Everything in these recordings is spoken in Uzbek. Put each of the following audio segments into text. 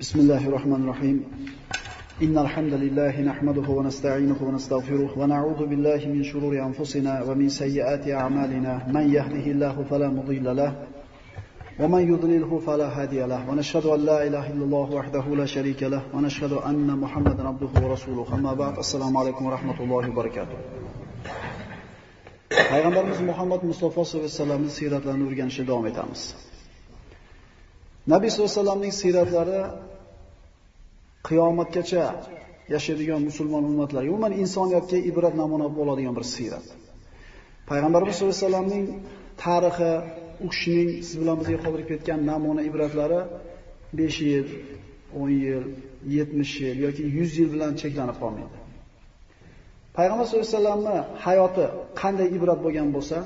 بسم الله الرحمن الرحيم. إن الحمد لله نحمده ونستعينه ونستغفره ونعوذ بالله من شرور أنفسنا ومن سيئات أعمالنا. من يهده الله فلا مضل له ومن يضلله فلا هادي له. ونشهد أن لا إله إلا الله وحده لا شريك له. ونشهد أن محمدا عبده ورسوله. أما بعد السلام عليكم ورحمة الله وبركاته. Payg'ambarimiz Muhammad Mustafa sollallohu alayhi vasallamning siyratlarini o'rganishda davom etamiz. Nabiy sollallohu alayhi vasallamning siyratlari qiyomatgacha yashaydigan musulmon ummatlarga, umuman insoniyatga ibrat namuna bo'ladigan bir siyrat. Payg'ambarimiz sollallohu alayhi vasallamning tarixi, u kishining siz bilan bizga qoldirib ketgan namuna ibratlari 5 yil, 10 yil, 70 yil yoki 100 yil bilan cheklanib qolmaydi. Payg'ambar sollallohu alayhi vasallamning hayoti qanday ibrat bo'lgan bo'lsa,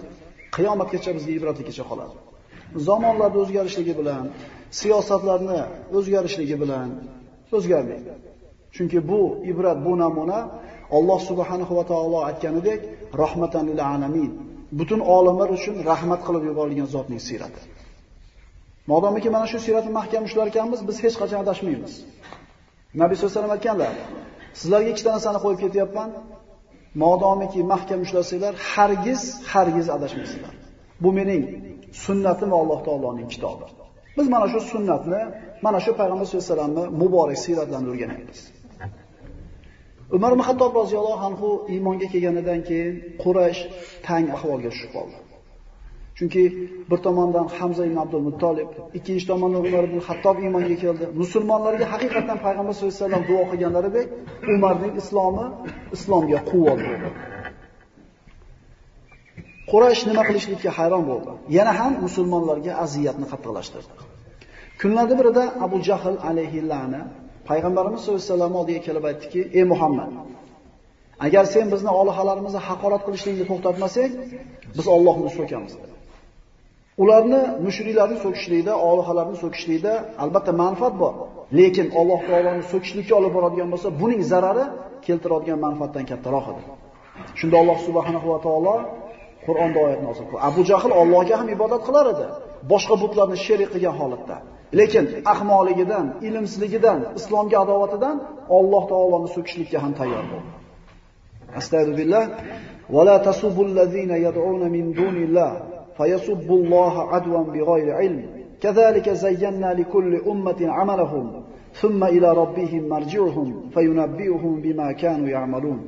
qiyomatgacha bizga ibratligicha qoladi. Zamonlarda o'zgarishligi bilan, siyosatlarni o'zgarishligi bilan so'zgarlik. Chunki bu ibrat, bu namuna Alloh subhanahu va taolo aytganidek, rahmatan lil alamin, butun olamlar uchun rahmat qilib yuborilgan zotning sirati. Modomiki mana shu siratni mahkam ushlar ekanmiz, biz hech qachon adashmaymiz. Nabiy sollallohu alayhi vasallam aytganlar, sizlarga ikkita narsani qo'yib ketyapman. Modomiki mahkam ushlasanglar, hargiz, hargiz adashmaysizlar. Bu mening sunnatim va Alloh taoloning kitobi. Biz mana shu sunnatni, mana shu payg'ambar sollallohu alayhi vasallamni muborak siyratlarini o'rganyapmiz. Umar ibn Xattob roziyallohu anhu iymonga kelganidan keyin Quraysh tang ahvolga tushib qoldi. Chunki bir tomondan Hamza ibn Abdul Muttolib, ikkinchi tomondan Umar ibn Xattob iymonga keldi. Musulmonlarga haqiqatan payg'ambar sollallohu alayhi vasallam duo qilganlaridek Umarning islomi islomga quvvat bo'ldi. Quraysh nima qilishlikka hayron bo'ldi. Yana ham musulmonlarga aziyatni qattiqlashtirdi. Kunlarda birida Abu Jahl alayhi la'na payg'ambarimiz sollallohu alayhi vasallam oldiga kelib aytdiki: "Ey Muhammad, agar sen bizni olihalarimizni haqorat qilishlikni to'xtatmasang, biz Allohni so'kamiz." Ularni mushriklarni so'kishlikda, olihalarni so'kishlikda albatta manfaat bor, lekin Alloh taoloni so'kishlikka olib boradigan bo'lsa, buning zarari keltiradigan manfaatdan kattaroq edi. Shunda Alloh subhanahu va taolo Qur'onda oyat nozil qildi. Abu Jahl Allohga ham ibodat qilar edi, boshqa butlarni sherik qilgan holatda. Lekin ahmoqligidan, ilmsizligidan, islomga adovatidan Alloh taoloni so'kishlikka ham tayyor bo'ldi. Astagfirullah va la tasubul ladzina yad'una min dunillah fayasubbulloha adwan bighayri ilm. Kazalika zayyanna likulli ummatin amalahum thumma ila robbihim marji'uhum fayunabbi'uhum bima kanu ya'malun.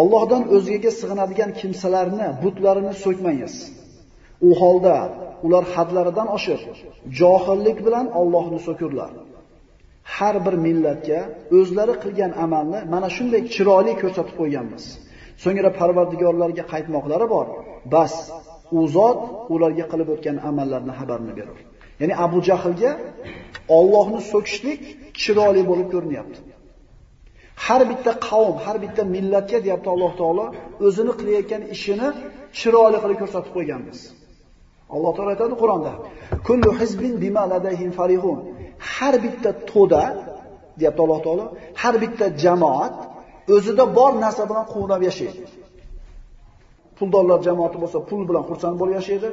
Allohdan o'zgaga sig'inadigan kimsalarni, butlarini so'kmangiz. U holda ular hadlaridan oshib, johillik bilan Allohni so'kurlar. Har bir millatga o'zlari qilgan amalni mana shunday chiroyli ko'rsatib qo'yganmiz. So'ngra Parvardigorlarga qaytmoqlari bor. Bas, u zot ularga qilib o'tgan amallarni xabarini berar. Ya'ni Abu Jahlga Allohni so'kishlik chiroyli bo'lib ko'rinyapti. Har bitta qavm, har bitta millatga deyapti Alloh taolo o'zini qilayotgan ishini chiroyli qilib ko'rsatib qo'yganmiz. Alloh taolo aytadi Qur'onda: "Kullu hizbin bima ladayhim farihun." Har bitta to'da deyapti Alloh taolo, har bitta jamoat o'zida bor narsa bilan quvnab yashaydi. Puldorlar jamoati bo'lsa, pul bilan xursand bo'lib yashaydi.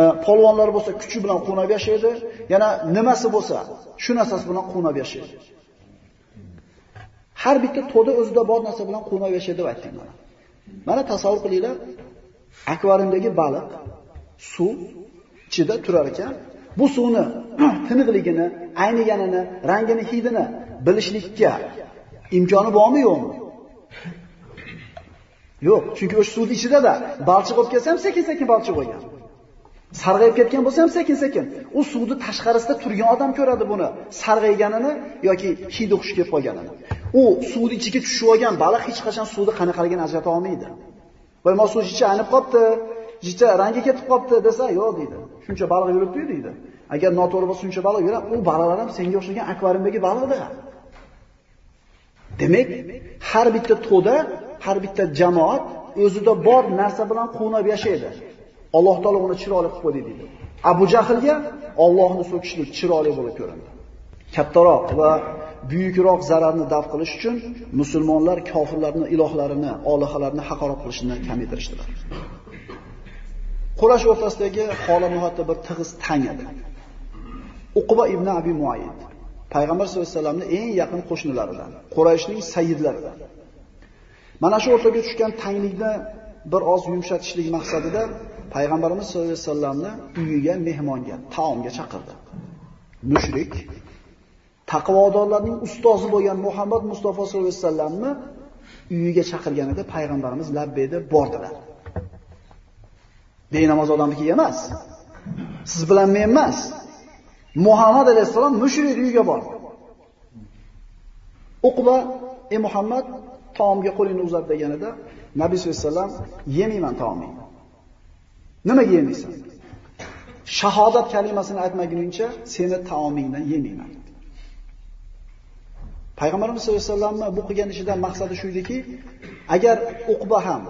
E, polvonlar bo'lsa, kuchi bilan quvnab yashaydi. Yana nimasi bo'lsa, shu narsasi bilan quvnab yashaydi. Har bitta to'da o'zida bor narsa bilan quvnab yashaydi deb aytdik mana. Mana tasavvur qilinglar, akvariumdagi baliq suv ichida turar ekan, bu suvni tiniqligini, ayniganini, rangini, hidini bilishlikka imkoni bormi yo'qmi? Yo'q, chunki o'sha suvning ichida-da balchiq olib kelsa ham sekin-sekin balchiq bo'lgan. Sarg'ayib ketgan bo'lsa ham sekin-sekin. U suvni tashqarisida turgan odam ko'radi buni, sarg'ayganini yoki hidi xush kelib qolganini. U suvni ichiga tushib olgan baliq hech qachon suvni qanaqaligini ajrata olmaydi. Voy, mo suv ichi aynib qopti, jicha rangi ketib qopti desa, yo'q deydi. Shuncha baliq yuribdi deydi. Agar noto'g'ri bo'lsa shuncha baliq yuradi, u baliqlar ham senga o'xshagan akvariumdagi baliqdir. Demak, har bitta to'da, har bitta jamoat o'zida bor narsa bilan quvnab yashaydi. Alloh taolo uni chiroyli qilib qo'ydi deydi. Abu Jahlga Allohni so'kishlik chiroyli bo'lib ko'rindi. Kattaroq va buyukroq zararni daf qilish uchun musulmonlar kofirlarning ilohlarini, olihalarini haqorat qilishni kamaytirishdilar. Qurash o'rtasidagi holat nihoyatda bir tig'iz tang edi. Uqba ibn Abi Muayyid payg'ambar sollallohu alayhi vasallamning eng yaqin qo'shnilaridan, Qurayshning sayyidlaridan. Mana shu o'rtaga tushgan tanglikni bir oz yumshatishlik maqsadida payg'ambarimiz sollallohu alayhi vasallamni uyiga mehmonga, taomga chaqirdi. Mushrik taqvodorlarning ustozi bo'lgan Muhammad Mustafa sollallohu alayhi vasallamni uyiga chaqirganida payg'ambarimiz labbay deb bordilar. Benamoz odamniki emas. Siz bilan men emas. Muhammad alayhisalom mushrik uyiga bordi. Uqba, "Ey Muhammad, taomga qo'lingni uzat" deganida Nabiy sollallohu alayhi vasallam "Yemayman taomingni." Nimaga yemaysan? Shahodat kalimasini aytmaguningcha seni taomingdan yemayman. Payg'ambarimiz sollallohu alayhi vasallamning bu qilgan ishidan maqsadi shu ediki, agar Uqba ham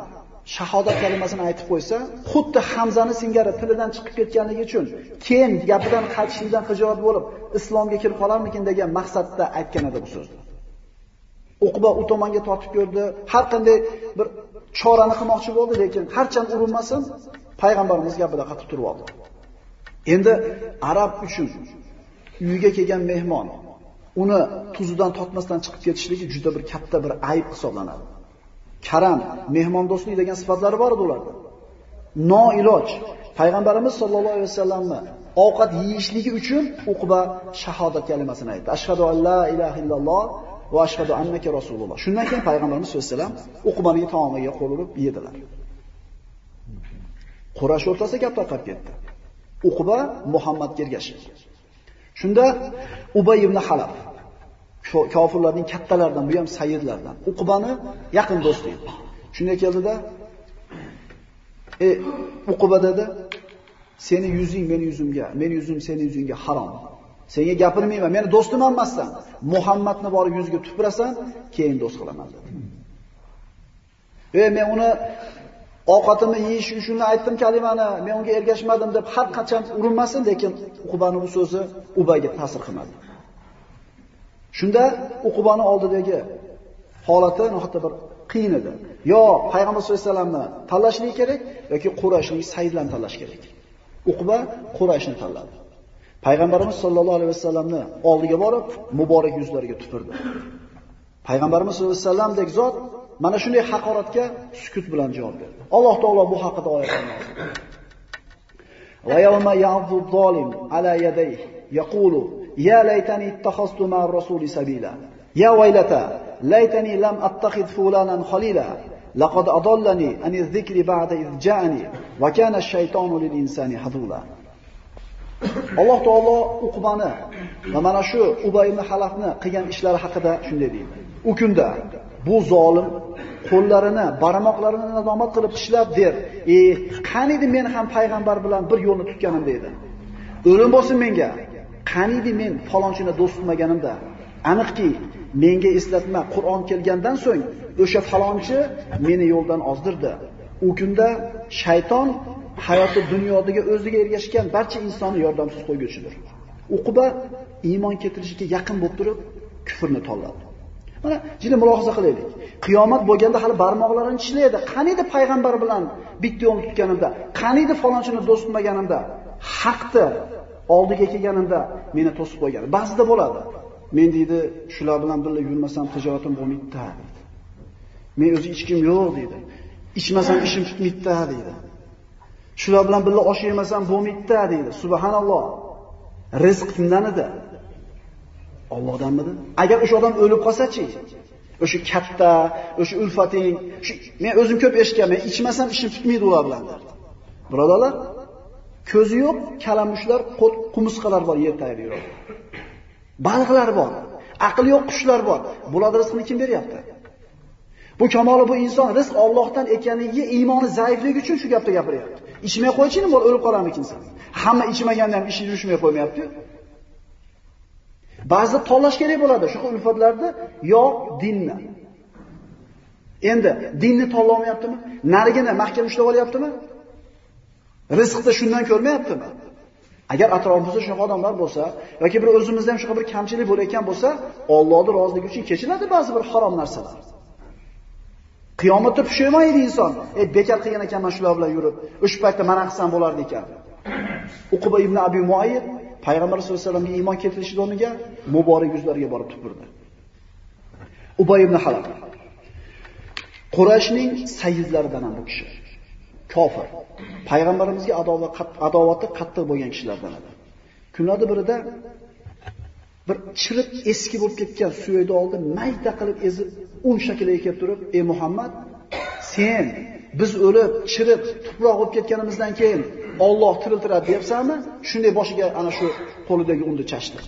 shahodat kalimasini aytib qo'ysa, xuddi Hamzani singari tilidan chiqib ketganligi uchun keyin gapidan qaytishlikdan xijolat bo'lib, islomga kirib qolarmikin degan maqsadda aytgan edi bu so'zni. Uqba u tomonga tortib ko'rdi, har qanday bir chorani qilmoqchi bo'ldi, lekin harchand urinmasin, payg'ambarimiz gapida qatib turib oldi. Endi arab uchun uyiga kelgan mehmon uni tuzidan totmasdan chiqib ketishligi juda bir katta bir ayb hisoblanadi. Karam, mehmondo'stlik degan sifatlari bor edi ularda. Noiloj payg'ambarimiz sollallohu alayhi vasallamni ovqat yeyishligi uchun Uqba shahodat kalimasini aytdi. Ashhadu an la ilaha illalloh va ashhadu annaka rasululloh. Shundan keyin payg'ambarimiz sollallohu alayhi vasallam Uqbaning taomiga qo'l urib yedilar. Qurash o'rtasida gap tarqab ketdi. Uqba Muhammadga ergashdi. Shunda Ubay ibn Halab kofirlarning kattalaridan, bu ham sayyidlardan. Uqbani yaqin do'sti edi. Shunda keldida, "Ey Uqba dedi, seni yuzing meni yuzimga, meni yuzim seni yuzingga harom. Senga gapirmayman, meni do'stim emassan. Muhammadni borib yuziga tupurasan, keyin do'st qilaman" dedi. "Ey men uni ovqatimni yeyish uchun aytdim kalimani, men unga ergashmadim deb har qachon urinmasin, lekin Uqbaning bu so'zi Ubayga ta'sir qilmadi. Shunda uqubani oldidagi holati nihoyatda bir qiyin edi. Yo payg'ambar sollallohu alayhi vasallamni tanlashlik kerak yoki Qurayshning sayyidlarini tanlash kerak. Uqba Qurayshni tanladi. Payg'ambarimiz sollallohu alayhi vasallamni oldiga borib, muborak yuzlariga tupurdi. Payg'ambarimiz sollallohu alayhi vasallamdek zot mana shunday haqoratga sukut bilan javob berdi. Alloh taolo bu haqida oyatlarni yozdi. Va yawma ya'dhu zolim ala yadayhi yaqulu ya laytani ittakhaztu ma'ar rasuli sabila. Ya waylata laytani lam attakhid fulanan khalila. Laqad adallani an adh-dhikri ba'da idh wa kana ash-shaytonu lil insani hadula. Alloh taolo Uqbani va mana shu Ubay ibn Halafni qilgan ishlari haqida shunday deydi. U kunda bu zolim qo'llarini, barmoqlarini nazomat qilib tishlab der. "Ey, qaniydi men ham payg'ambar bilan bir yo'lni tutganim" deydi. O'lim bo'lsin menga. Qaniydi men falonchini do'st tutmaganimda. Aniqki, menga eslatma Qur'on kelgandan so'ng o'sha falonchi meni yo'ldan ozdirdi. U kunda shayton hayoti dunyodagi o'ziga ergashgan barcha insonni yordamsiz qo'yguchidir. Uquba iymon keltirishga yaqin bo'lib turib kufrni tanladi. Mana jini mulohaza qilaylik. Qiyomat bo'lganda hali barmoqlarini tishlaydi. Qaniydi payg'ambar bilan bitta yo'l tutganimda, qaniydi falonchini do'st tutmaganimda, haqni oldiga kelganimda meni to'sib qo'ygan. Ba'zida bo'ladi. Men deydi, shular bilan birga yurmasam tijoratim bo'lmaydi deydi. Men o'zi ichkim yo'q deydi. Ichmasam ishim tutmaydi deydi. Shular bilan birga osh yemasam bo'lmaydi deydi. Subhanalloh. Rizq kimdan edi? Allohdanmidi? Agar o'sha odam o'lib qolsa-chi? O'sha katta, o'sha ulfating, shu men o'zim ko'p eshitganman, ichmasam ishim tutmaydi ular bilan. Birodalar, ko'zi yo'q kalamushlar, qumusqalar bor yer tagida yuradi. Baliqlar bor, aqli yo'q qushlar bor. Bularga rizqni kim beryapti? Bu kamoli bu inson rizq Allohdan ekanligiga iymoni zaifligi uchun shu gapni gapiryapti. Ichmay qo'ychini, bo'l o'lib qolarmikinsan? Hamma ichmaganda ham ishi yurishmay qo'ymayapti-ku. Ba'zi tanlash kerak bo'ladi shu ulfatlarni yo dinni. Endi dinni tanlamayaptimi? Narigini mahkam ushlab olyaptimi? Rizqni shundan ko'rmayaptimi? Agar atrofimizda shunaqa odamlar bo'lsa yoki bir o'zimizda ham shunaqa bir kamchilik bo'layotgan bo'lsa, Allohning roziligi uchun kechiladi ba'zi bir harom narsalar. Qiyomatda pushaymaydi inson. Ey bekor qilgan ekanman shular bilan yurib, o'sha paytda mana qilsam bo'lardi ekan. Uquba ibn Abi Muayyid payg'ambar sollallohu alayhi vasallamga iymon keltirish o'rniga muborak yuzlariga borib tupurdi. Ubay ibn Halab Qurayshning sayyidlaridan ham bu kishi. Kofir. Payg'ambarimizga adovati qattiq bo'lgan kishilardan edi. Kunlarning birida bir chirib eski bo'lib ketgan suyakni oldi, mayda qilib ezib, un shakliga kelib turib, "Ey Muhammad, sen biz o'lib, chirib, tuproq bo'lib ketganimizdan keyin Alloh tiriltiradi deyapsanmi? Shunday boshiga ana shu qo'lidagi unni chashdi.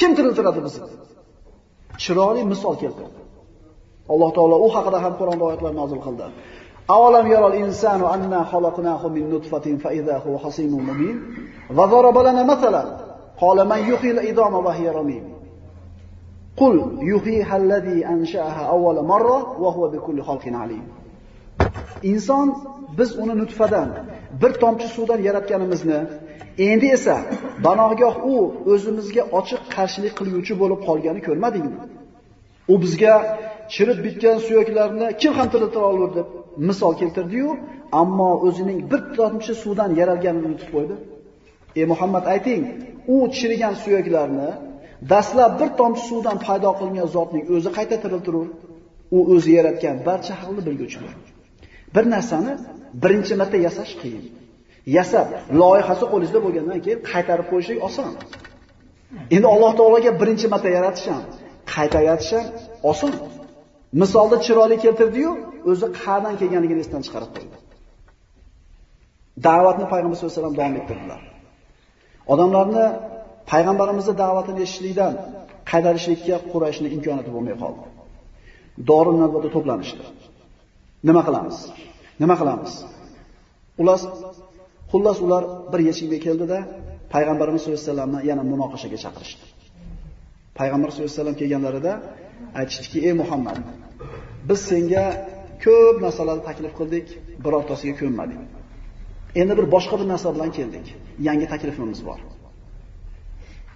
Kim tiriltiradi bizni? Chiroyli misol keltirdi. Alloh taolo u haqida ham Qur'on oyatlar nozil qildi. Avalam yaral insanu anna xalaqnahu min nutfatin fa idha huwa hasimun mubin. Va daraba lana mathalan. Qala man yuhyil idama wa hiya ramim. Qul yuhyiha alladhi ansha'aha awwala marra wa huwa bikulli khalqin alim. Inson biz uni nutfadan bir tomchi suvdan yaratganimizni endi esa banogoh u o'zimizga ochiq qarshilik qiluvchi bo'lib qolgani ko'rmadingmi? U bizga chirib bitgan suyaklarni kim ham tiriltira olur deb misol keltirdi-yu, ammo o'zining bir tomchi suvdan yaralganini unutib qo'ydi. Ey Muhammad ayting, u chirigan suyaklarni dastlab bir tomchi suvdan paydo qilingan zotning o'zi qayta tiriltirur. U o'zi yaratgan barcha haqni bilguchidir. Bir narsani birinchi marta yasash qiyin. Yasab, loyihasi qo'lingizda bo'lgandan keyin qaytarib qo'yishlik oson. Endi Alloh taologa birinchi marta yaratish ham, qayta yaratish ham oson. Misolda chiroyli keltirdi-yu, o'zi qayerdan kelganligini esdan chiqarib qo'ydi. Da'vatni payg'ambar sollallohu alayhi vasallam davom ettirdilar. Odamlarni payg'ambarimizning da'vatini eshitishlikdan qaytarishlikka Qurayshning imkoniyati bo'lmay qoldi. Dorun navbada to'planishdi. Nima qilamiz? Nima qilamiz? Ular xullas ular bir yechimga keldida payg'ambarimiz sollallohu alayhi vasallamni yana munoqashaga chaqirishdi. Payg'ambar sollallohu alayhi vasallam kelganlarida aytishdiki, "Ey Muhammad, biz senga ko'p narsalarni taklif qildik, birortasiga ko'nmading. Endi bir boshqa bir narsa bilan keldik. Yangi taklifimiz bor."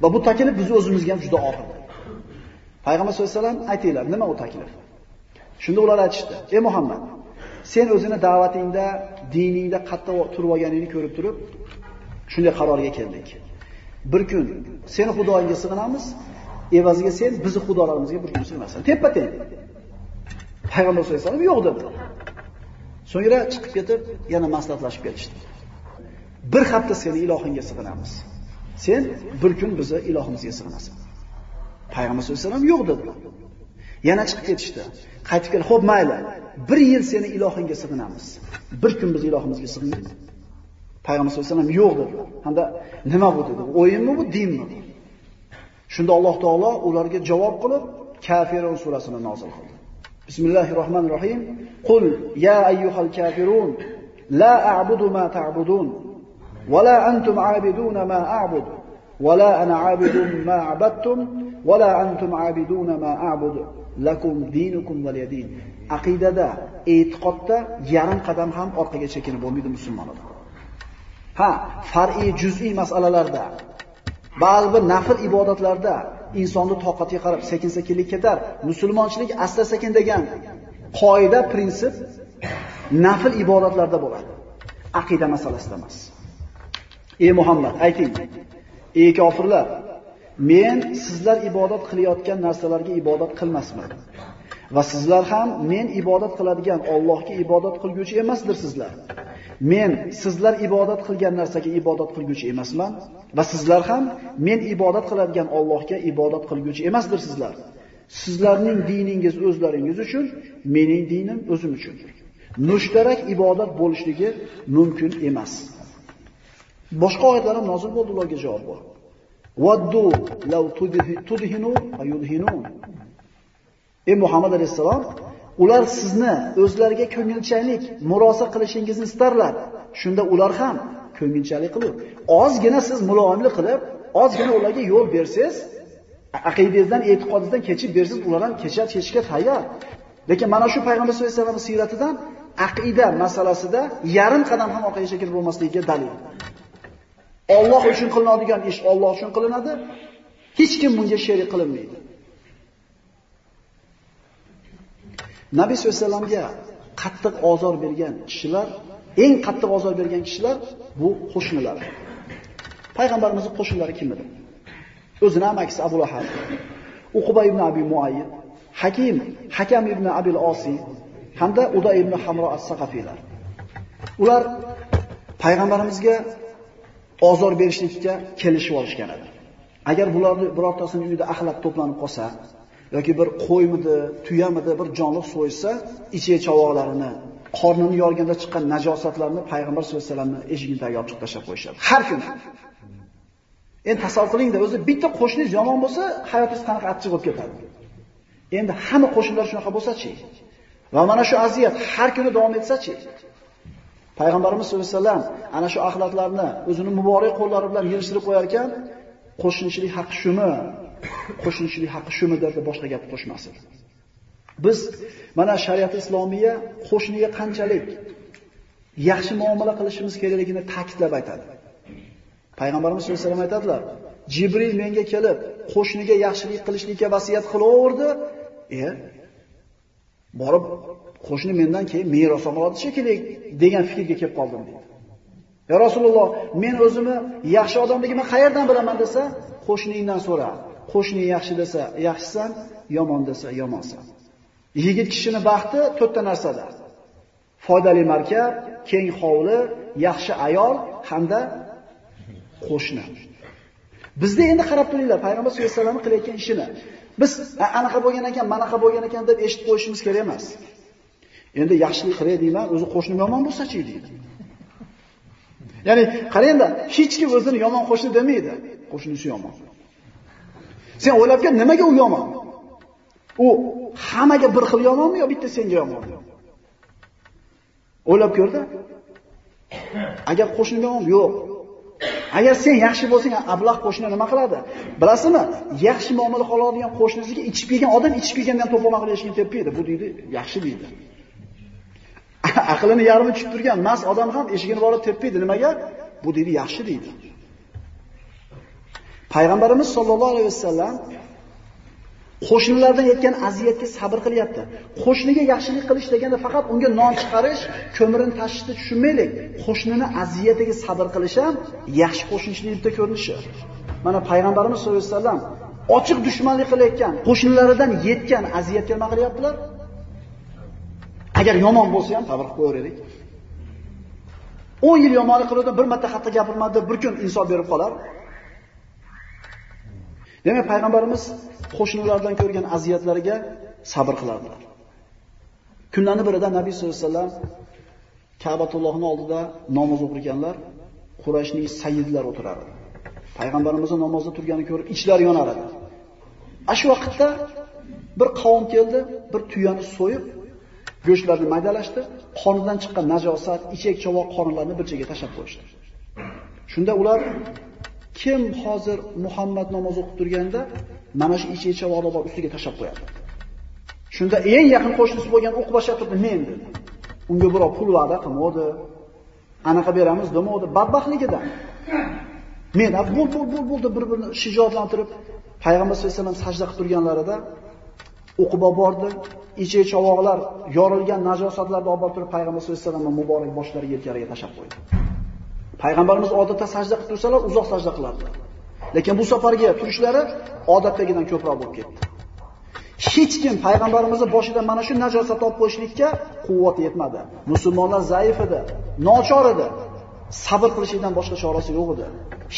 Va bu taklif biz o'zimizga ham juda og'ir. Payg'ambar sollallohu alayhi vasallam aytinglar, nima u taklif? Shunda ular aytishdi: "Ey Muhammad, sen o'zini da'vatingda, diningda qattiq turib olganingni ko'rib turib, shunday qarorga keldik. Bir kun seni xudoingga sig'inamiz, evaziga sen bizni xudolarimizga bir kun sig'inasan. Teppa-teng. Payg'ambar sollallohu alayhi vasallam yo'q dedi. So'ngra chiqib ketib, yana maslahatlashib ketishdi. Bir hafta seni ilohingga sig'inamiz. Sen bir kun bizni ilohimizga sig'inasan. Payg'ambar sollallohu alayhi vasallam yo'q dedi. Yana chiqib ketishdi. Qaytib kelib, "Xo'p, mayli. Bir yil seni ilohingga sig'inamiz. Bir kun biz ilohimizga sig'inamiz." Payg'ambar sollallohu alayhi vasallam yo'q dedi. Hamda nima bu dedi? O'yinmi bu, dinmi? Shunda Alloh taolo ularga javob qilib, Kafirun surasini nozil qildi. Bismillahirrohmanirrohim. Qul ya ayyuhal kafirun la a'budu ma ta'budun va la antum a'biduna ma a'budu va la ana a'bidun ma a'badtum va la antum a'biduna ma a'budu lakum dinukum valiyadin. Aqidada, e'tiqodda yarim qadam ham orqaga chekinib bo'lmaydi musulmonlar. Ha, far'iy juz'iy masalalarda Ba'zi bir nafl ibodatlarda insonni toqatiga qarab sekin-sekinlik ketar. Musulmonchilik asta-sekin degan qoida, prinsip nafl ibodatlarda bo'ladi. Aqida masalasida emas. Ey Muhammad, ayting. Ey kofirlar, men sizlar ibodat qilayotgan narsalarga ibodat qilmasman. Va sizlar ham men ibodat qiladigan Allohga ibodat qilguvchi emasdirsizlar. Men sizlar ibodat qilgan narsaga ibodat qilguvchi emasman va sizlar ham men ibodat qiladigan Allohga ibodat qilguvchi emasdirsizlar. Sizlarning diningiz o'zlaringiz uchun, mening dinim o'zim uchun. Mushtarak ibodat bo'lishligi mumkin emas. Boshqa oyatlar ham nozil bo'ldi ularga javob bor. Waddu law tudhinu ayudhinun. Ey Muhammad alayhisalom, ular sizni o'zlariga ko'ngilchalik murosa qilishingizni istarlar. Shunda ular ham ko'ngilchalik qilib, ozgina siz muloyimlik qilib, ozgina ularga yo'l bersiz, aqidangizdan, e'tiqodingizdan kechib bersiz, ular ham kechar kechishga tayyor. Lekin mana shu payg'ambar sollallohu alayhi vasallam siyratidan aqida masalasida yarim qadam ham orqaga chekilib bo'lmasligiga dalil. Alloh uchun qilinadigan ish Alloh uchun qilinadi. Hech kim bunga sherik qilinmaydi. Nabiy sollallohu alayhi vasallamga qattiq ozor bergan kishilar, eng qattiq ozor bergan kishilar bu qo'shnilar. Payg'ambarimizning qo'shinlari kim edi? O'zini amakisi Abu Lahab, Uqba ibn Abi Muayyid, Hakim, Hakam ibn Abil Osi hamda Uda ibn Hamro as-Saqafiylar. Ular payg'ambarimizga ozor berishlikka kelishib olishgan edi. Agar bularni birortasining uyida axlat to'planib qolsa yoki bir qo'ymidi, tuyamidi bir jonliq so'ysa, ichiga chavoqlarini, qornini yorganda chiqqan najosatlarni payg'ambar sollallohu alayhi vasallamning eshigining olib chiqib tashlab qo'yishadi. Har kuni. Endi tasavvur qilingda, o'zi bitta qo'shningiz yomon bo'lsa, hayotingiz qanaqa achchiq bo'lib ketadi. Endi hamma qo'shnilar shunaqa bo'lsa-chi? Va mana shu aziyat har kuni davom etsa-chi? Payg'ambarimiz sollallohu alayhi vasallam ana shu axlatlarni o'zining muborak qo'llari bilan yig'ishtirib qo'yar ekan, qo'shnichilik haqqi shumi? Qo'shnichilik haqqi shumidir deb boshqa gap qo'shmasin. Biz mana shariat islomiya qo'shniga qanchalik yaxshi muomala qilishimiz kerakligini ta'kidlab aytadi. Payg'ambarimiz sollallohu alayhi vasallam aytadilar: Jibril menga kelib, qo'shniga yaxshilik qilishlikka vasiyat qilaverdi. E, borib qo'shni mendan keyin meros oladi shekilli degan fikrga kelib qoldim dedi. Ya Rasululloh, men o'zimni yaxshi odamligimni qayerdan bilaman desa, qo'shningdan so'ra. Qo'shning yaxshi desa, yaxshisan, yomon desa, yomonsan. Yigit kishining baxti to'rtta narsada. Foydali markab, keng hovli, yaxshi ayol hamda qo'shni. Bizda endi qarab turinglar, payg'ambar sollallohu alayhi vasallam qilayotgan ishini. Biz anaqa bo'lgan ekan, manaqa bo'lgan ekan deb eshitib qo'yishimiz kerak emas. Endi yaxshilik qilay deyman, o'zi qo'shnim yomon bo'lsa-chi deydi. Ya'ni qarangda, hech kim o'zini yomon qo'shni demaydi. Qo'shnisi yomon. Sen o'ylabgan nimaga u yomon? U hammaga bir xil yomonmi yo bitta senga yomonmi? O'ylab ko'rda. Agar qo'shnim yomon, yo'q. Agar sen yaxshi bo'lsang, ablah qo'shni nima qiladi? Bilasizmi? Yaxshi muomala qiladigan qo'shnisiga ichib kelgan odam ichib kelgandan to'poma qilishini tepmaydi. Bu deydi, yaxshi deydi. Aqlini yarmi tushib turgan mas odam ham eshigini borib tepmaydi. Nimaga? Bu deydi, yaxshi deydi. Payg'ambarimiz sollallohu alayhi vasallam qo'shnilardan yetgan aziyatga sabr qilyapti. Qo'shniga yaxshilik qilish deganda faqat unga non chiqarish, ko'mirini tashishni tushunmaylik. Qo'shnini aziyatiga sabr qilish ham yaxshi qo'shnichilikda ko'rinishi. Mana payg'ambarimiz sollallohu alayhi vasallam ochiq dushmanlik qilayotgan qo'shnilaridan yetgan aziyatga nima qilyaptilar? Agar yomon bo'lsa ham sabr qilib qo'yaylik. 10 yil yomonlik qiladi, bir marta xato gapirmadi, bir kun insof berib qolar. Demak, payg'ambarimiz qo'shnilardan ko'rgan aziyatlarga sabr qilardilar. Kunlarning birida Nabiy sollallohu alayhi vasallam Ka'batullohning oldida namoz o'qirganlar, Qurayshning sayyidlari o'tirardi. Payg'ambarimizning namozda turganini ko'rib ichlari yonar edi. Vaqtda bir qavm keldi, bir tuyani so'yib, go'shtlarni maydalashdi, qonidan chiqqan najosat, ichak chovoq qorinlarni bir joyga tashlab qo'yishdi. Shunda ular kim hozir Muhammad namoz o'qib turganda mana shu ichak chovoqni bor ustiga tashlab qo'yadi. Shunda eng yaqin qo'shnisi bo'lgan Uqba turdi, men dedi. Unga birov pul va'da qilmadi. Anaqa beramiz demadi, badbaxtligidan. Men bu bu bu bul deb bir-birini shijoatlantirib payg'ambar sollallohu alayhi vasallam sajda qilib turganlarida Uqba bordi, ichi chovoqlar yorilgan najosatlarni olib turib payg'ambar sollallohu alayhi vasallamning muborak boshlariga yelkalariga tashlab qo'ydi. Payg'ambarimiz odatda sajda qilib tursalar, uzoq sajda qilardilar. Lekin bu safarga turishlari odatdagidan ko'proq bo'lib ketdi. Hech kim payg'ambarimizning boshidan mana shu najosat olib qo'yishlikka quvvat yetmadi. Musulmonlar zaif edi, nochor edi. Sabr qilishdan boshqa chorasi yo'q edi.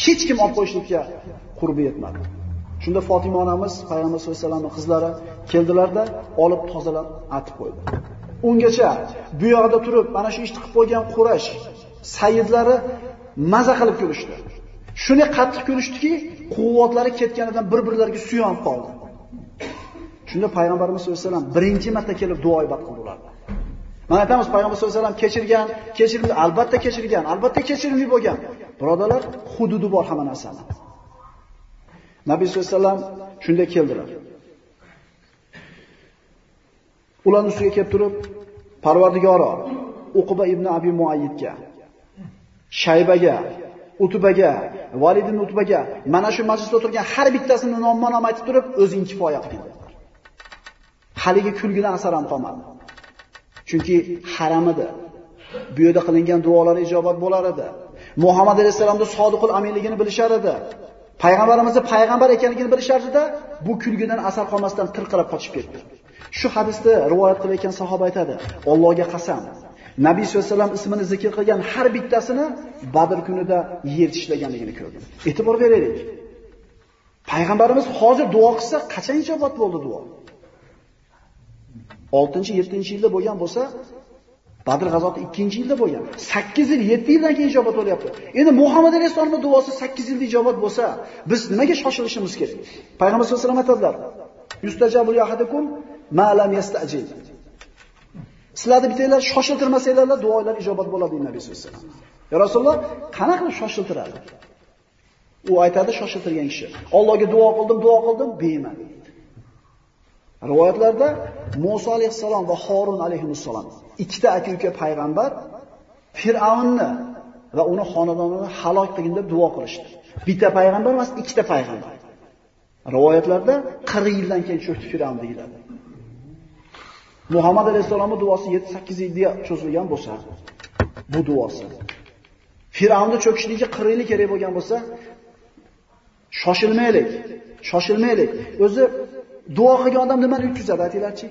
Hech kim olib qo'yishlikka qurbi yetmadi. Shunda Fatima onamiz payg'ambar sollallohu alayhi vasallamning qizlari keldilarda, olib tozalab atib qo'ydi. Ungacha bu yoqda turib, mana shu ishni qilib qo'ygan Quraysh sayyidlari maza qilib kulishdi. Shuni qattiq kulishdiki, quvvatlari ketganidan bir-birlariga suyanib qoldi. Shunda payg'ambarimiz sollallohu alayhi vasallam birinchi marta kelib duo ibodat qildilar. Mana aytamiz payg'ambar sollallohu alayhi vasallam kechirgan, kechirimli, albatta kechirgan, albatta kechirimli bo'lgan. Birodalar, hududi bor hamma narsani. Nabiy sollallohu alayhi vasallam shunday keldilar. Ularning ustiga kelib turib, Parvardigoro, Uqba ibn Abi Muayyidga, Shaybaga, Utbaga, Valid ibn Utbaga mana shu majlisda o'tirgan har bittasini nomma-nom aytib turib, o'zing kifoya qil. Haligi kulgidan asar ham qolmadi. Chunki haram edi. Bu yerda qilingan duolar ijobat bo'lar edi. Muhammad alayhisolamni sodiqul aminligini bilishar edi. Payg'ambarimizni payg'ambar ekanligini bilishardida, bu kulgidan asar qolmasdan tirqirab qochib ketdi. Shu hadisda rivoyat qilayotgan sahoba aytadi: "Allohga qasam, Nabiy sollallohu alayhi vasallam ismini zikr qilgan har bittasini Badr kunida yer tishlaganligini ko'rdim. E'tibor beraylik. Payg'ambarimiz hozir duo qilsa, qachon ijobat bo'ldi duo? 6-7-yilda bo'lgan bo'lsa, Badr g'azoti 2-yilda bo'lgan. 8 yil, 7 yildan keyin ijobat bo'lyapti. Endi Muhammad alayhisolamning duosi 8 yilda ijobat bo'lsa, biz nimaga shoshilishimiz kerak? Payg'ambar sollallohu alayhi vasallam aytadilar: "Yustajabul yahadukum ma lam yastajil." Sizlarni bittanglar shoshiltirmasanglar, duolar ijobat bo'ladi deydi Nabiy sollallohu alayhi vasallam. Ya Rasululloh, qanaqa qilib shoshiltiradi? U aytadi shoshiltirgan kishi. Allohga duo qildim, duo qildim, beyman deydi. Rivoyatlarda Musa alayhissalom va Harun alayhissalom ikkita aka-uka payg'ambar Fir'avnni va uni xonadonini halok qilgin deb duo qilishdi. Bitta payg'ambar emas, ikkita payg'ambar. Rivoyatlarda 40 yildan keyin cho'kdi Fir'avn deyiladi. Muhammad alayhisolamning duosi 7-8 yilga cho'zilgan bo'lsa, bu duosi. Fir'avnni cho'kishligiga 40 yil kerak bo'lgan bo'lsa, shoshilmaylik, shoshilmaylik. O'zi duo qilgan odam nimani yutkazadi aytinglarchi?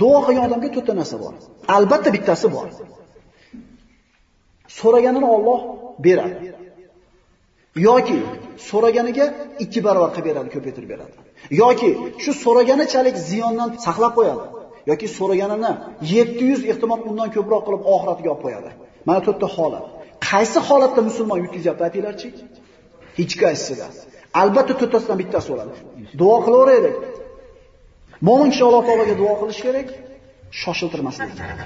Duo qilgan odamga to'rtta narsa bor. Albatta bittasi bor. So'raganini Alloh beradi. yoki so'raganiga ikki barobar qilib beradi, ko'paytirib beradi. yoki shu so'raganichalik ziyondan saqlab qo'yadi. Yoki so'raganini 700 ehtimol undan ko'proq qilib oxiratiga olib qo'yadi. Mana to'rtta holat. Qaysi holatda musulmon yutkazyapti aytinglarchi? Hech qaysisida. Albatta to'rttasidan bittasi bo'ladi. Duo qilaveraylik. Mo'min kishi Alloh taolaga duo qilish kerak, shoshiltirmaslik kerak.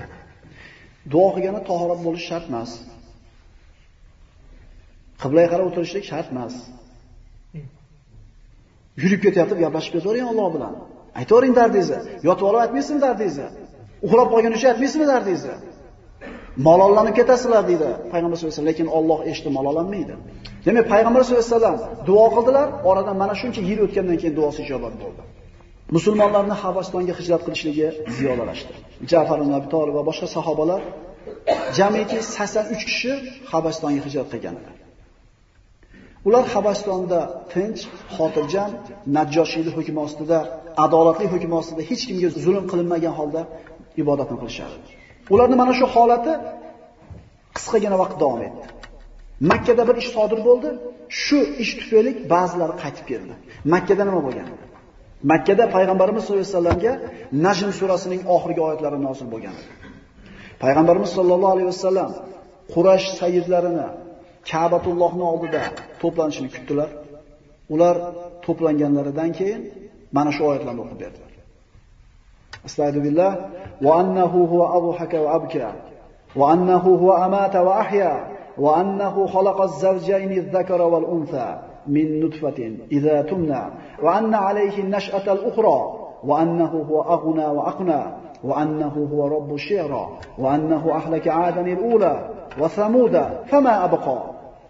Duo qilgani tahorat bo'lish shart emas. Qiblaga qarab o'tirishlik shart emas. Yurib ketayotib gaplashib ketavering Alloh bilan. Aytavering dardingizni. Yotib olib aytmaysizmi dardingizni? Uxlab qolgunicha aytmaysizmi dardingizni? Malollanib ketasizlar deydi Payg'ambar sollallohu alayhi vasallam, lekin Alloh eshitib malollanmaydi. Demak, Payg'ambar sollallohu alayhi vasallam duo qildilar, oradan mana shuncha yil o'tgandan keyin duosi ijobat bo'ldi. Musulmonlarni Habastonga hijrat qilishligi ziyodalashdi. Ja'far ibn Abi Talib va boshqa sahobalar jamiki 83 kishi Habastonga hijrat qilganlar. Ular Xabastonda tinch, xotirjam, Najjoshiylik hukmi ostida, adolatli hukmi ostida hech kimga zulm qilinmagan holda ibodatni qilishardi. Ularni mana shu holati qisqagina vaqt davom etdi. Makkada bir ish sodir bo'ldi. Shu ish tufayli ba'zilari qaytib keldi. Makkada nima bo'lgan? Makkada payg'ambarimiz sollallohu alayhi vasallamga Najm surasining oxirgi oyatlari nozil bo'lgan. Payg'ambarimiz sollallohu alayhi vasallam Quraysh sayyidlarini Ka'batullohning oldida to'planishini kutdilar. Ular to'planganlaridan keyin mana shu oyatlarni o'qib berdilar. Astagfirullah va annahu huwa adhaka va abka va annahu huwa amata va ahya va annahu khalaqa az-zawjayn adh-dhakara wal untha min nutfatin idha tumna va anna alayhi an-nash'ata al-ukhra wa annahu huwa aghna wa aqna wa annahu huwa rabbu shi'ra wa annahu ahlaka 'adan al-ula وثمود فما أبقى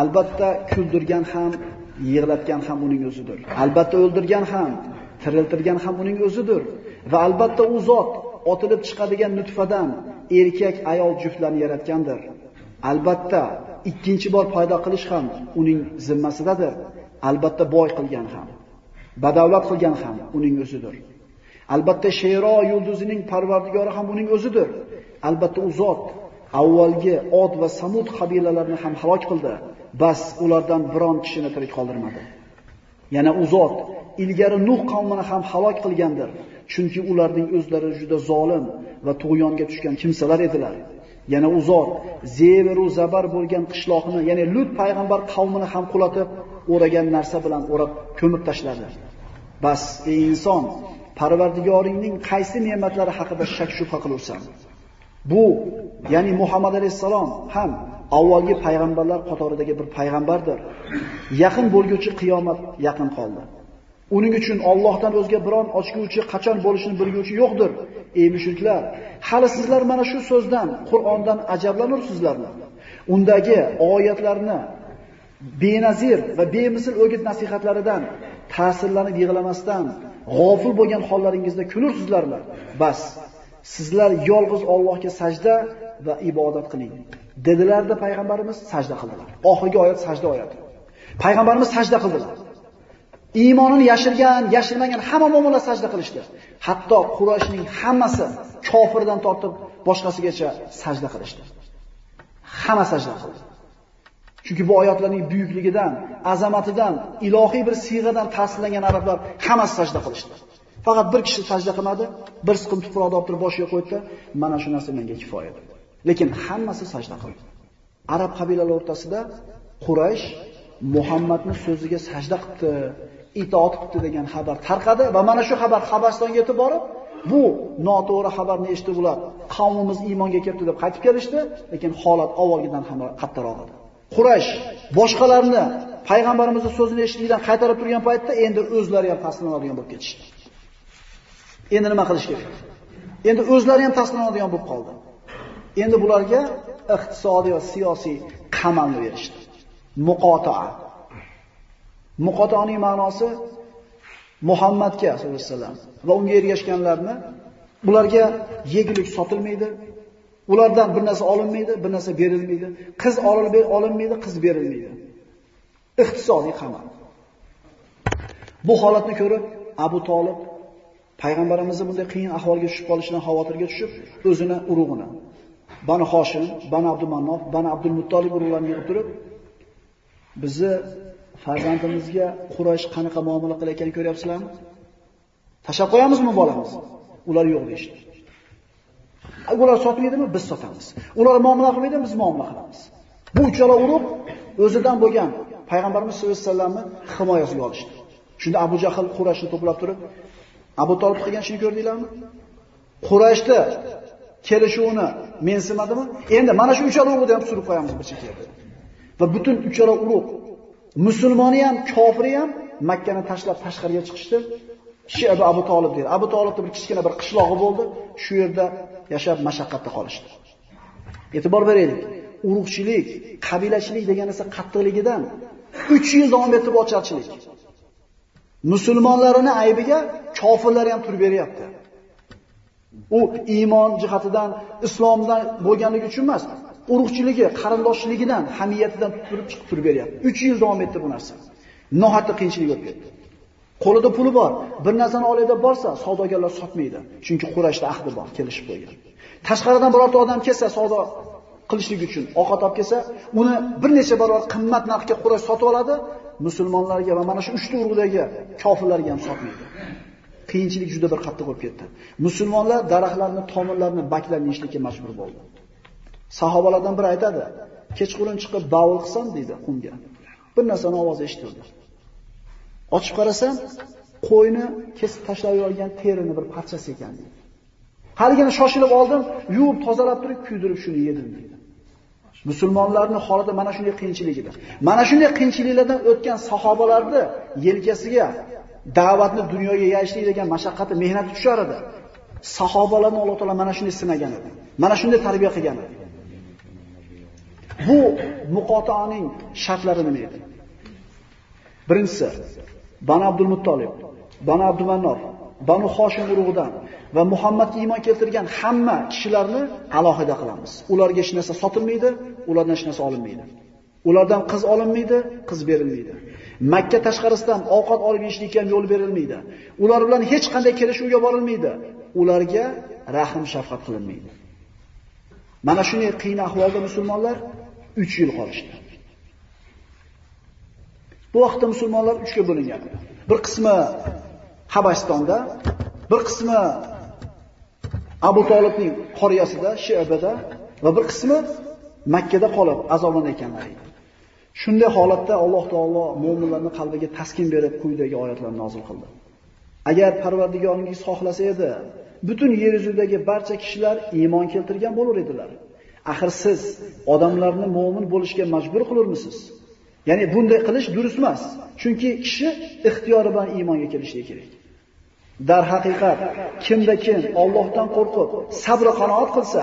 Albatta kuldirgan ham, yig'latgan ham uning o'zidir. Albatta o'ldirgan ham, tiriltirgan ham uning o'zidir. Va albatta u zot otilib chiqadigan nutfadan erkak ayol juftlarni yaratgandir. Albatta ikkinchi bor paydo qilish ham uning zimmasidadir. Albatta boy qilgan ham, badavlat qilgan ham uning o'zidir. Albatta Shayro yulduzining parvardigori ham uning o'zidir. Albatta u zot avvalgi Od va Samud qabilalarini ham halok qildi. Bas ulardan biron kishini tirik qoldirmadi. Yana u zot ilgari Nuh qavmini ham halok qilgandir. Chunki ularning o'zlari juda zolim va tug'yonga tushgan kimsalar edilar. Yana u zot zabar bo'lgan qishloqni, ya'ni Lut payg'ambar qavmini ham qulatib, o'ragan narsa bilan o'rab ko'mib tashladi. Bas, ey inson, Parvardigoringning qaysi ne'matlari haqida shak shubha qilursan? Bu, ya'ni Muhammad alayhisalom ham avvalgi payg'ambarlar qatoridagi bir payg'ambardir. Yaqin bo'lguvchi qiyomat yaqin qoldi. Uning uchun Allohdan o'zga biron ochguvchi qachon bo'lishini bilguvchi yo'qdir. Ey mushriklar, hali sizlar mana shu so'zdan, Qur'ondan ajablanirsizlarmi? Undagi oyatlarni benazir va bemisl o'git nasihatlaridan ta'sirlanib yig'lamasdan g'ofil bo'lgan hollaringizda kulursizlarmi? Bas, sizlar yolg'iz Allohga sajda va ibodat qiling. Dedilarda payg'ambarimiz sajda qildilar. Oxirgi oyat sajda oyati. Payg'ambarimiz sajda qildilar. Iymonini yashirgan, yashirmagan hamma mu'minlar sajda qilishdi. Hatto Qurayshning hammasi kofirdan tortib boshqasigacha sajda qilishdi. Hamma sajda qildi. Chunki bu oyatlarning buyukligidan, azamatidan, ilohiy bir siyg'adan ta'sirlangan arablar hammasi sajda qilishdi. Faqat bir kishi sajda qilmadi, bir siqim tuproqni olib turib boshiga qo'ydi, mana shu narsa menga kifoya dedi. Lekin hammasi sajda qildi. Arab qabilalari o'rtasida Quraysh Muhammadning so'ziga sajda qildi, itoat qildi degan xabar tarqadi va mana shu xabar Habastonga yetib borib, bu noto'g'ri xabarni eshitib ular qavmimiz iymonga kirdi deb qaytib kelishdi, lekin holat avvalgidan ham qattiqroq edi. Quraysh boshqalarni payg'ambarimizning so'zini eshitishdan qaytarib turgan paytda endi o'zlari ham taslimlanadigan bo'lib ketishdi. Endi nima qilish kerak? Endi o'zlari ham taslimlanadigan bo'lib qoldi. Endi bularga iqtisodiy va siyosiy qamalni berishdi. Muqotoa. Muqotoning ma'nosi Muhammadga sollallohu alayhi vasallam va unga ergashganlarni bularga yegulik sotilmaydi, ulardan bir narsa olinmaydi, bir narsa berilmaydi, qiz olinmaydi, olinmaydi, qiz berilmaydi. Iqtisodiy qamal. Bu holatni ko'rib Abu Talib payg'ambarimizni bunday qiyin ahvolga tushib qolishidan xavotirga tushib, o'zini urug'ini Bani Hoshim, Bani Abdulmannof, Bani Abdul Muttolib urug'larini yig'ib turib, bizni farzandimizga Quraysh qanaqa muomala qilayotganini ko'ryapsizlarmi? Tashab qo'yamizmi bolamiz? Ular yo'q deyishdi. Ular sotmaydimi? Biz sotamiz. Ular muomala qilmaydimi? Biz muomala qilamiz. Bu uchala urug' o'zidan bo'lgan payg'ambarimiz sollallohu alayhi vasallamni himoyasiga olishdi. Shunda Abu Jahl Qurayshni to'plab turib, Abu Talib qilgan ishni ko'rdinglarmi? Qurayshda kelishuvini mensimadimi? Endi mana shu uchala urug'ni ham surib qo'yamiz bir chekkaga. Va butun uchala urug' musulmoni ham, kofiri ham Makkani tashlab tashqariga chiqishdi. Shi'ab Abu Talib deydi. Abu Talibning bir kichkina bir qishlog'i bo'ldi. Shu yerda yashab mashaqqatda qolishdi. E'tibor beraylik. Urug'chilik, qabilachilik degan narsa qattiqligidan 3 yil davom etib ocharchilik. Musulmonlarning aybiga kofirlar ham tur beryapti. U iymon jihatidan, islomdan bo'lganligi uchun emas, urug'chiligi, qarindoshligidan, hamiyatidan turib chiqib turib beryapti. 3 yil davom etdi bu narsa. Nohatda qiyinchilik o'tib ketdi. Qo'lida puli bor, bir narsani oladi borsa, savdogarlar sotmaydi. Chunki Qurayshda ahdi bor, kelishib qo'ygan. Tashqaridan birorta odam kelsa savdo qilishlik uchun ovqat olib kelsa, uni bir necha barobar qimmat narxga Quraysh sotib oladi, musulmonlarga va mana shu uchta urug'dagi kofirlarga ham sotmaydi. Qiyinchilik juda bir qattiq bo'lib ketdi. Musulmonlar daraxtlarni, tomirlarini, baklarini yeyishlikka majbur bo'ldi. Sahobalardan biri aytadi, kechqurun chiqib bavul qilsam dedi qumga. Bir narsani ovozi eshitildi. Ochib qarasam, qo'yni kesib tashlab yuborgan terini bir parchasi ekan dedi. Haligini shoshilib oldim, yuvib tozalab turib, kuydirib shuni yedim dedi. Musulmonlarning holati mana shunday qiyinchilik edi. Mana shunday qiyinchiliklardan o'tgan sahobalarni yelkasiga da'vatni dunyoga yayishlik degan mashaqqati, mehnati tushar edi. Sahobalarni Alloh taolo mana shunday sinagan edi. Mana shunday tarbiya qilgan edi. Bu muqotaning shartlari nima edi? Birinchisi, Bani Abdul Muttolib, Bani Abdumannof, Banu Hoshim urug'idan va Muhammadga iymon keltirgan hamma kishilarni alohida qilamiz. Ularga hech narsa sotilmaydi, ulardan hech narsa olinmaydi. Ulardan qiz olinmaydi, qiz berilmaydi. Makka tashqarisidan ovqat olib yeyishlikka ham yo'l berilmaydi. Ular bilan hech qanday kelishuvga borilmaydi. Ularga rahim shafqat qilinmaydi. Mana shunday qiyin ahvolda musulmonlar 3 yil qolishdi. Bu vaqtda musulmonlar 3 ga bo'lingan. Bir qismi Habastonda, bir qismi Abu Talibning qoriyasida, Shi'abada va bir qismi Makkada qolib azoblanayotganlar edi. Shunday holatda Alloh taolo mu'minlarning qalbiga taskin berib quyidagi oyatlarni nozil qildi. Agar Parvardigoringiz xohlasa edi, butun yer yuzidagi barcha kishilar iymon keltirgan bo'lar edilar. Axir siz odamlarni mu'min bo'lishga majbur qilurmisiz? Ya'ni bunday qilish durust emas. Chunki kishi ixtiyori bilan iymonga kelishi kerak. Dar haqiqat kimda kim Allohdan qo'rqib, sabr qanoat qilsa,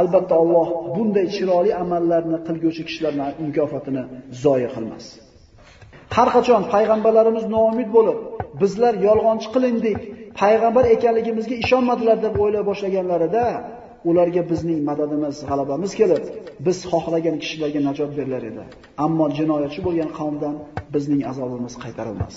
albatta Alloh bunday chiroyli amallarni qilguvchi kishilarning mukofotini zoya qilmas. Har qachon payg'ambarlarimiz noumid bo'lib, bizlar yolg'onchi qilindik, payg'ambar ekanligimizga ishonmadilar deb o'ylay boshlaganlarida, ularga bizning madadimiz, g'alabamiz kelib, biz xohlagan kishilarga najot berilar edi. Ammo jinoyatchi bo'lgan qavmdan bizning azobimiz qaytarilmas.